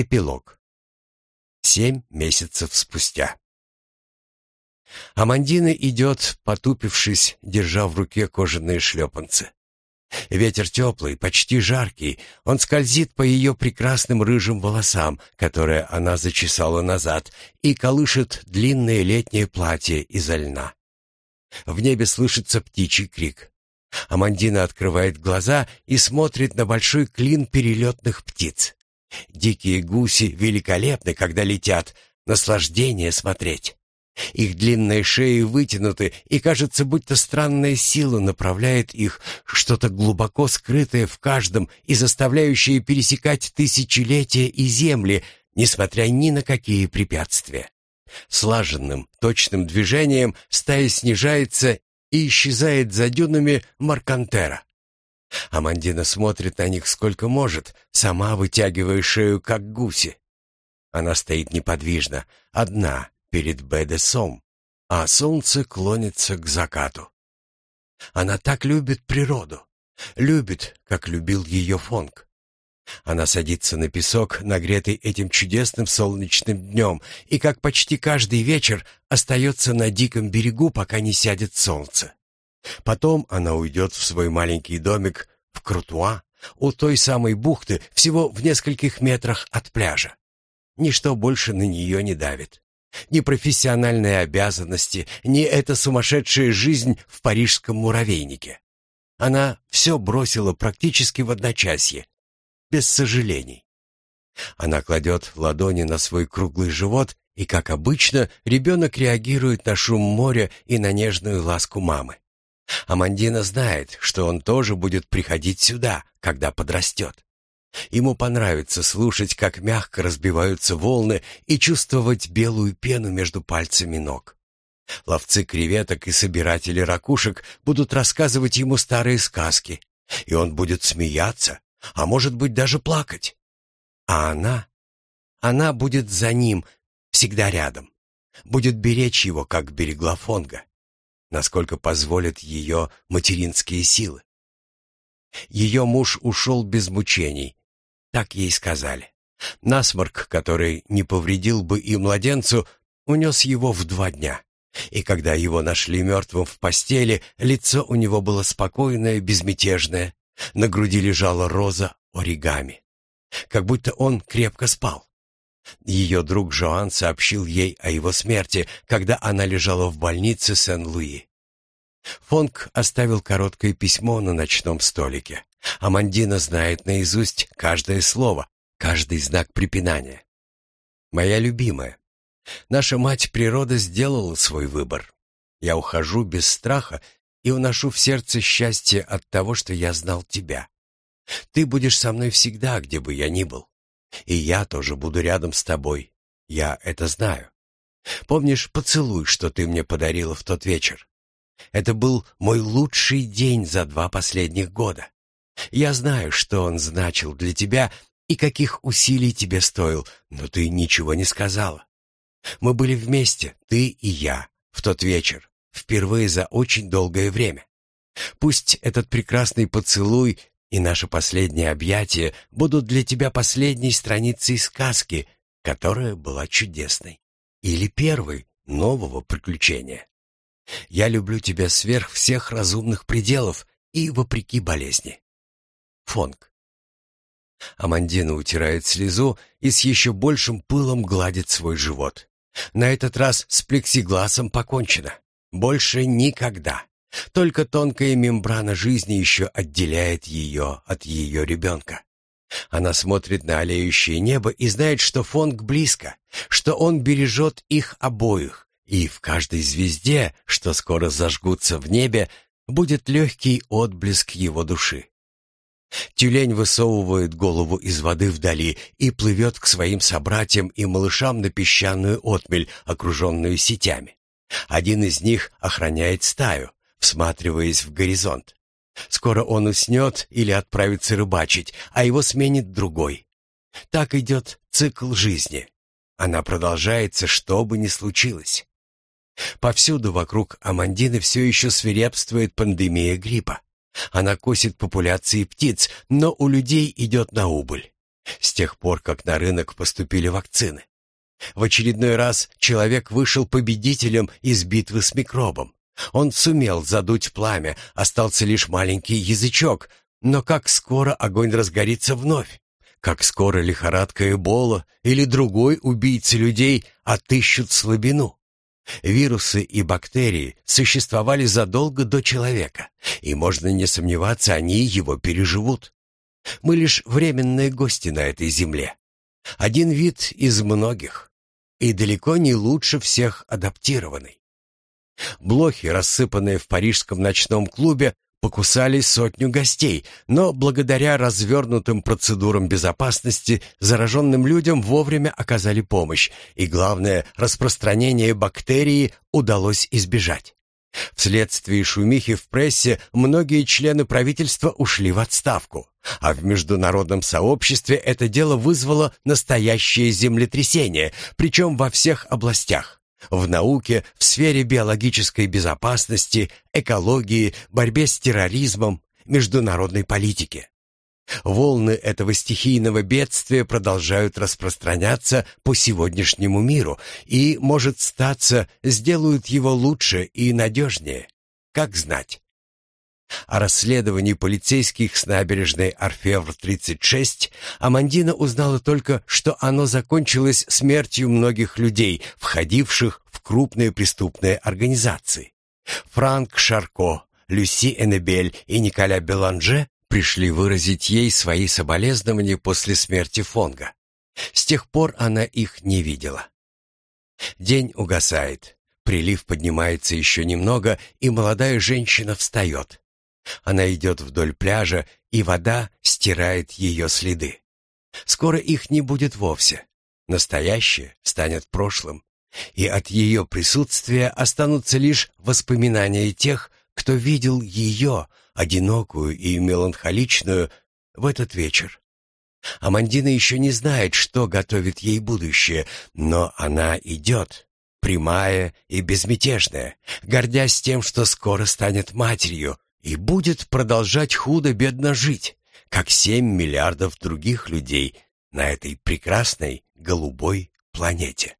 Эпилог. Семь месяцев спустя. Амандина идет, потупившись, держа в руке кожаные шлепанцы. Ветер теплый, почти жаркий, он скользит по ее прекрасным рыжим волосам, которые она зачесала назад, и колышет длинное летнее платье изо льна. В небе слышится птичий крик. Амандина открывает глаза и смотрит на большой клин перелетных птиц. Дикие гуси великолепны, когда летят, наслаждение смотреть. Их длинные шеи вытянуты, и кажется, будто странная сила направляет их, что-то глубоко скрытое в каждом и заставляющее пересекать тысячелетия и земли, несмотря ни на какие препятствия. Слаженным, точным движением стая снижается и исчезает за дюнами Маркантера. Амандина смотрит на них сколько может, сама вытягивая шею, как гуси. Она стоит неподвижно, одна, перед Бедесом, а солнце клонится к закату. Она так любит природу, любит, как любил ее Фонг. Она садится на песок, нагретый этим чудесным солнечным днем, и, как почти каждый вечер, остается на диком берегу, пока не сядет солнце. Потом она уйдет в свой маленький домик в Крутуа, у той самой бухты, всего в нескольких метрах от пляжа. Ничто больше на нее не давит. Ни профессиональные обязанности, ни эта сумасшедшая жизнь в парижском муравейнике. Она все бросила практически в одночасье, без сожалений. Она кладет ладони на свой круглый живот, и, как обычно, ребенок реагирует на шум моря и на нежную ласку мамы. Амандина знает, что он тоже будет приходить сюда, когда подрастет. Ему понравится слушать, как мягко разбиваются волны и чувствовать белую пену между пальцами ног. Ловцы креветок и собиратели ракушек будут рассказывать ему старые сказки, и он будет смеяться, а может быть даже плакать. А она? Она будет за ним, всегда рядом. Будет беречь его, как берегла Фонга, насколько позволят ее материнские силы. Ее муж ушел без мучений, так ей сказали. Насморк, который не повредил бы и младенцу, унес его в два дня. И когда его нашли мертвым в постели, лицо у него было спокойное, безмятежное. На груди лежала роза оригами. Как будто он крепко спал. Ее друг Жоан сообщил ей о его смерти, когда она лежала в больнице Сен-Луи. Фонг оставил короткое письмо на ночном столике. Амандина знает наизусть каждое слово, каждый знак препинания. Моя любимая, наша мать природа сделала свой выбор. Я ухожу без страха и уношу в сердце счастье от того, что я знал тебя. Ты будешь со мной всегда, где бы я ни был. И я тоже буду рядом с тобой. Я это знаю. Помнишь поцелуй, что ты мне подарила в тот вечер? Это был мой лучший день за два последних года. Я знаю, что он значил для тебя и каких усилий тебе стоил, но ты ничего не сказала. Мы были вместе, ты и я, в тот вечер, впервые за очень долгое время. Пусть этот прекрасный поцелуй и наше последнее объятие будут для тебя последней страницей сказки, которая была чудесной, или первой нового приключения. Я люблю тебя сверх всех разумных пределов и вопреки болезни. Фонг. Амандина утирает слезу и с еще большим пылом гладит свой живот. На этот раз с плексигласом покончено. Больше никогда. Только тонкая мембрана жизни еще отделяет ее от ее ребенка. Она смотрит на олеющее небо и знает, что Фонг близко, что он бережет их обоих, и в каждой звезде, что скоро зажгутся в небе, будет легкий отблеск его души. Тюлень высовывает голову из воды вдали и плывет к своим собратьям и малышам на песчаную отмель, окруженную сетями. Один из них охраняет стаю, всматриваясь в горизонт. Скоро он уснет или отправится рыбачить, а его сменит другой. Так идет цикл жизни. Она продолжается, что бы ни случилось. Повсюду вокруг Амандины все еще свирепствует пандемия гриппа. Она косит популяции птиц, но у людей идет на убыль. С тех пор, как на рынок поступили вакцины. В очередной раз человек вышел победителем из битвы с микробом. Он сумел задуть пламя, остался лишь маленький язычок, но как скоро огонь разгорится вновь? Как скоро лихорадка Эбола или другой убийца людей отыщут слабину? Вирусы и бактерии существовали задолго до человека, и можно не сомневаться, они его переживут. Мы лишь временные гости на этой земле. Один вид из многих, и далеко не лучше всех адаптированный. Блохи, рассыпанные в парижском ночном клубе, покусали сотню гостей, но благодаря развернутым процедурам безопасности зараженным людям вовремя оказали помощь, и главное, распространение бактерии удалось избежать. Вследствие шумихи в прессе многие члены правительства ушли в отставку, а в международном сообществе это дело вызвало настоящее землетрясение, причем во всех областях в науке, в сфере биологической безопасности, экологии, борьбе с терроризмом, международной политике. Волны этого стихийного бедствия продолжают распространяться по сегодняшнему миру и, может статься, сделают его лучше и надежнее. Как знать? О расследовании полицейских с набережной Орфевр-36 Амандина узнала только, что оно закончилось смертью многих людей, входивших в крупные преступные организации. Франк Шарко, Люси Эннебель и Николя Беланже пришли выразить ей свои соболезнования после смерти Фонга. С тех пор она их не видела. День угасает, прилив поднимается еще немного, и молодая женщина встает. Она идет вдоль пляжа, и вода стирает ее следы. Скоро их не будет вовсе. Настоящее станет прошлым, и от ее присутствия останутся лишь воспоминания тех, кто видел ее, одинокую и меланхоличную, в этот вечер. Амандина еще не знает, что готовит ей будущее, но она идет, прямая и безмятежная, гордясь тем, что скоро станет матерью, и будет продолжать худо-бедно жить, как семь миллиардов других людей на этой прекрасной голубой планете.